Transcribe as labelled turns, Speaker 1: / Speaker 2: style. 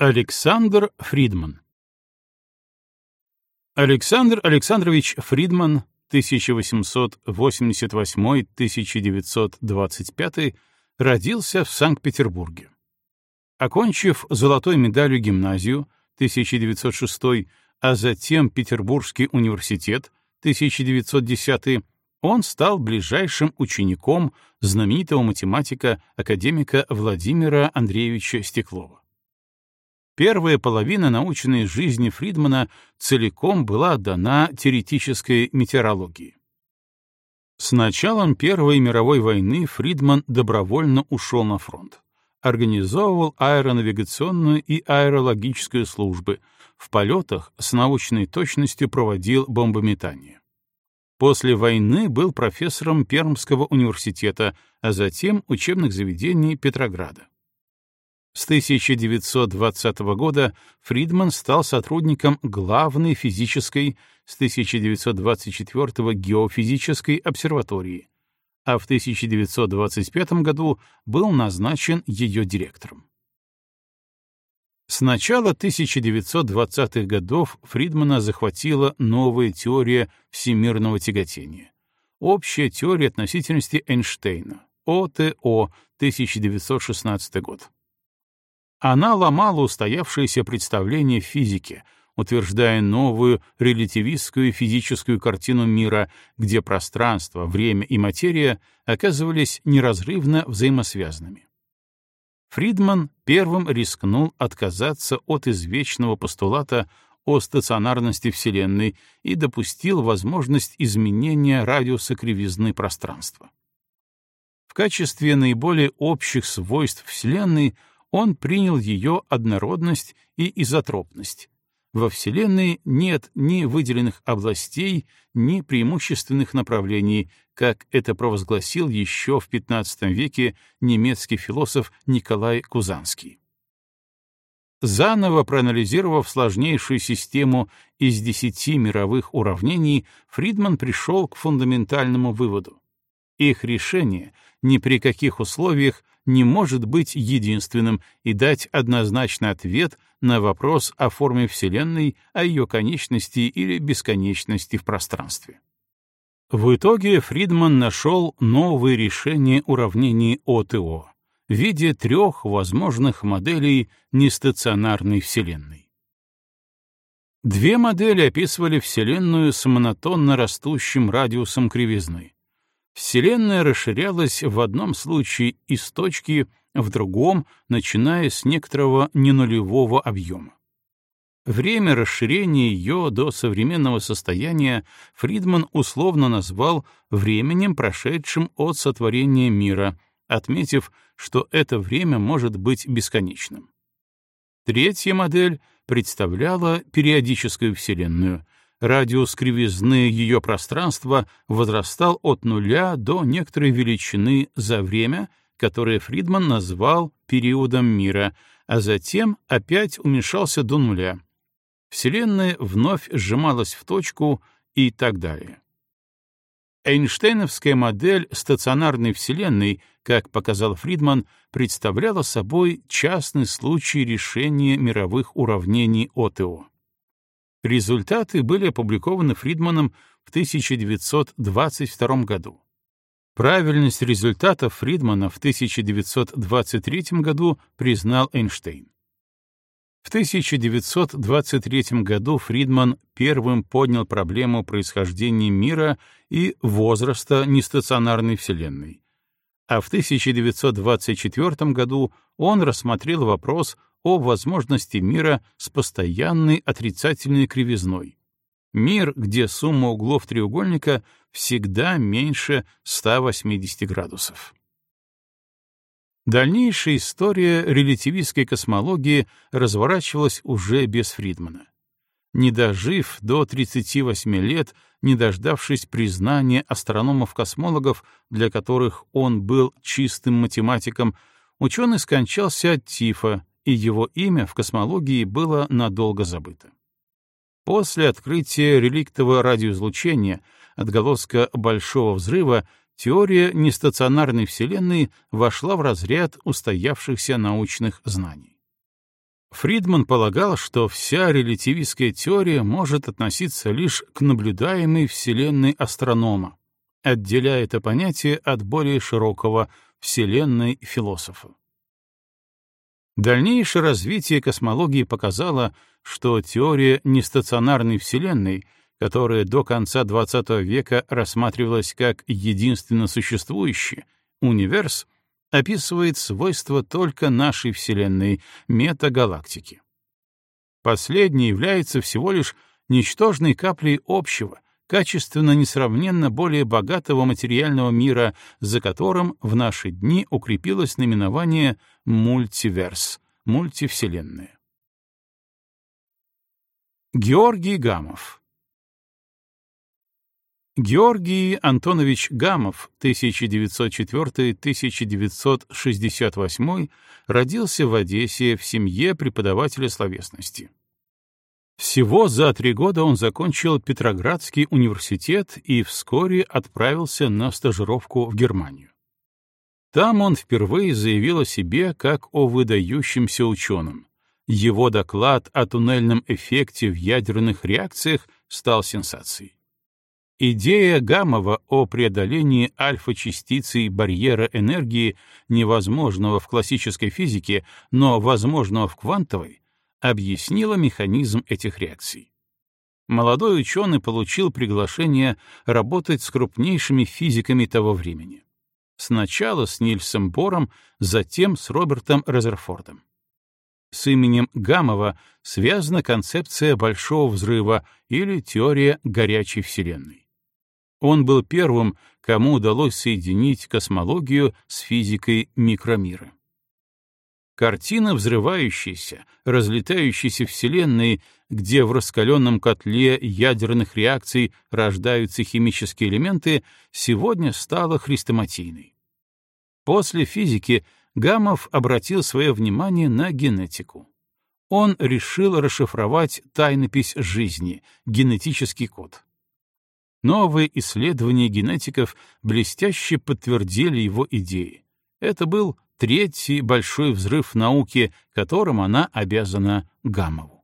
Speaker 1: Александр Фридман Александр Александрович Фридман 1888-1925 родился в Санкт-Петербурге. Окончив золотой медалью гимназию 1906, а затем Петербургский университет 1910, он стал ближайшим учеником знаменитого математика-академика Владимира Андреевича Стеклова. Первая половина научной жизни Фридмана целиком была отдана теоретической метеорологии. С началом Первой мировой войны Фридман добровольно ушел на фронт. Организовывал аэронавигационную и аэрологическую службы, в полетах с научной точностью проводил бомбометание. После войны был профессором Пермского университета, а затем учебных заведений Петрограда. С 1920 года Фридман стал сотрудником главной физической, с 1924 геофизической обсерватории, а в 1925 году был назначен ее директором. С начала 1920-х годов Фридмана захватила новая теория всемирного тяготения. Общая теория относительности Эйнштейна, ОТО, 1916 год. Она ломала устоявшееся представление физики, утверждая новую релятивистскую физическую картину мира, где пространство, время и материя оказывались неразрывно взаимосвязанными. Фридман первым рискнул отказаться от извечного постулата о стационарности Вселенной и допустил возможность изменения радиуса кривизны пространства. В качестве наиболее общих свойств Вселенной он принял ее однородность и изотропность. Во Вселенной нет ни выделенных областей, ни преимущественных направлений, как это провозгласил еще в XV веке немецкий философ Николай Кузанский. Заново проанализировав сложнейшую систему из десяти мировых уравнений, Фридман пришел к фундаментальному выводу. Их решение ни при каких условиях не может быть единственным и дать однозначный ответ на вопрос о форме Вселенной, о ее конечности или бесконечности в пространстве. В итоге Фридман нашел новые решения уравнений ОТО в виде трех возможных моделей нестационарной Вселенной. Две модели описывали Вселенную с монотонно растущим радиусом кривизны, Вселенная расширялась в одном случае из точки, в другом, начиная с некоторого ненулевого объема. Время расширения ее до современного состояния Фридман условно назвал временем, прошедшим от сотворения мира, отметив, что это время может быть бесконечным. Третья модель представляла периодическую Вселенную — радиус кривизны ее пространства возрастал от нуля до некоторой величины за время, которое Фридман назвал периодом мира, а затем опять уменьшался до нуля. Вселенная вновь сжималась в точку и так далее. Эйнштейновская модель стационарной Вселенной, как показал Фридман, представляла собой частный случай решения мировых уравнений ОТО. Результаты были опубликованы Фридманом в 1922 году. Правильность результатов Фридмана в 1923 году признал Эйнштейн. В 1923 году Фридман первым поднял проблему происхождения мира и возраста нестационарной Вселенной, а в 1924 году он рассмотрел вопрос о возможности мира с постоянной отрицательной кривизной. Мир, где сумма углов треугольника всегда меньше 180 градусов. Дальнейшая история релятивистской космологии разворачивалась уже без Фридмана. Не дожив до 38 лет, не дождавшись признания астрономов-космологов, для которых он был чистым математиком, ученый скончался от тифа, и его имя в космологии было надолго забыто. После открытия реликтового радиоизлучения, отголоска Большого взрыва, теория нестационарной Вселенной вошла в разряд устоявшихся научных знаний. Фридман полагал, что вся релятивистская теория может относиться лишь к наблюдаемой Вселенной астронома, отделяя это понятие от более широкого Вселенной философа. Дальнейшее развитие космологии показало, что теория нестационарной Вселенной, которая до конца XX века рассматривалась как единственно существующая, универс — описывает свойства только нашей Вселенной, метагалактики. Последняя является всего лишь ничтожной каплей общего, качественно несравненно более богатого материального мира, за которым в наши дни укрепилось наименование мультиверс, мультивселенная. Георгий Гамов Георгий Антонович Гамов, 1904-1968, родился в Одессе в семье преподавателя словесности. Всего за три года он закончил Петроградский университет и вскоре отправился на стажировку в Германию. Там он впервые заявил о себе как о выдающемся ученом. Его доклад о туннельном эффекте в ядерных реакциях стал сенсацией. Идея Гамова о преодолении альфа-частицы барьера энергии, невозможного в классической физике, но возможного в квантовой, объяснила механизм этих реакций. Молодой ученый получил приглашение работать с крупнейшими физиками того времени. Сначала с Нильсом Бором, затем с Робертом Резерфордом. С именем Гамова связана концепция Большого взрыва или теория горячей Вселенной. Он был первым, кому удалось соединить космологию с физикой микромира. Картина взрывающейся, разлетающейся Вселенной, где в раскаленном котле ядерных реакций рождаются химические элементы, сегодня стала хрестоматийной. После физики Гамов обратил свое внимание на генетику. Он решил расшифровать тайнопись жизни, генетический код. Новые исследования генетиков блестяще подтвердили его идеи. Это был третий большой взрыв науки, которым она обязана Гамову.